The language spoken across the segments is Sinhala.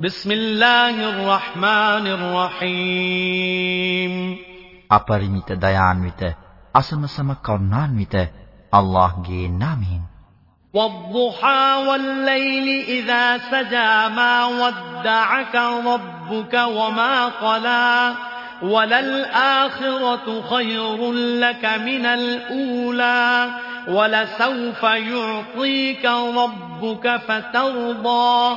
بسم الله الرحمن الرحيم අපරිමිත දයාන්විත අසමසම කරුණාන්විත අල්ලාහ්ගේ නාමයෙන් والضحى والليل إذا سجى ما ودعك ربك وما قلى وللآخرة خير لك من الأولى ولسوف يعطيك ربك فترضى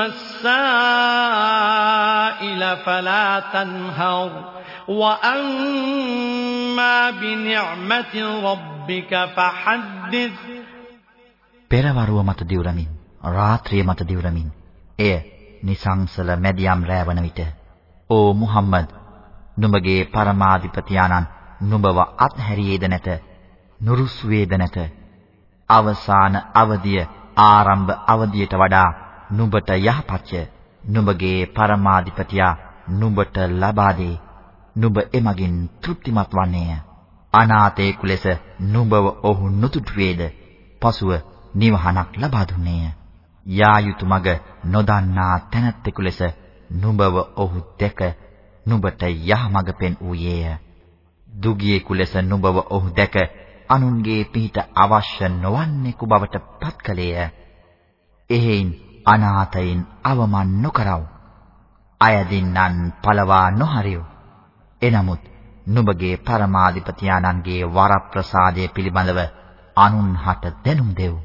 السائل فلا تنهر وأما بنعمة ربك فحدث පෙරවරුව මත දිවුරමින් රාත්‍රිය මත දිවුරමින් එය නිසංසල මැදියම් රැවන විට ඕ මුහම්මද් නුඹගේ පරමාධිපති ආනන් නුඹව අත්හැරියේද නැත නුරුස්වේද නැත අවසාන අවදිය ආරම්භ අවදියට වඩා නුඹට යහපත්ය. නුඹගේ පරමාධිපතියා නුඹට ලබා දේ නුඹ එමගින් තෘප්තිමත් වන්නේය. අනාථයෙකු ලෙස නුඹව ඔහු නුතුටුවේද? පසුව නිවහනක් ලබා දුන්නේය. යා යුතු මග නොදන්නා තැනැත්තෙකු ලෙස නුඹව ඔහු දැක නුඹට යහමඟ පෙන් වූයේය. දුගියෙකු ලෙස නුඹව ඔහු දැක අනුන්ගේ පිහිට අවශ්‍ය නොවන්නෙකු බවට පත්කලේය. එහෙයින් අනාථයින් අවමන් නොකරව. අයදින්නන් පළවා නොහරියු. එනමුත් නුඹගේ පරමාධිපති ආනන්ගේ වරප්‍රසාදය පිළිබඳව අනුන්හට දැනුම් දෙව්.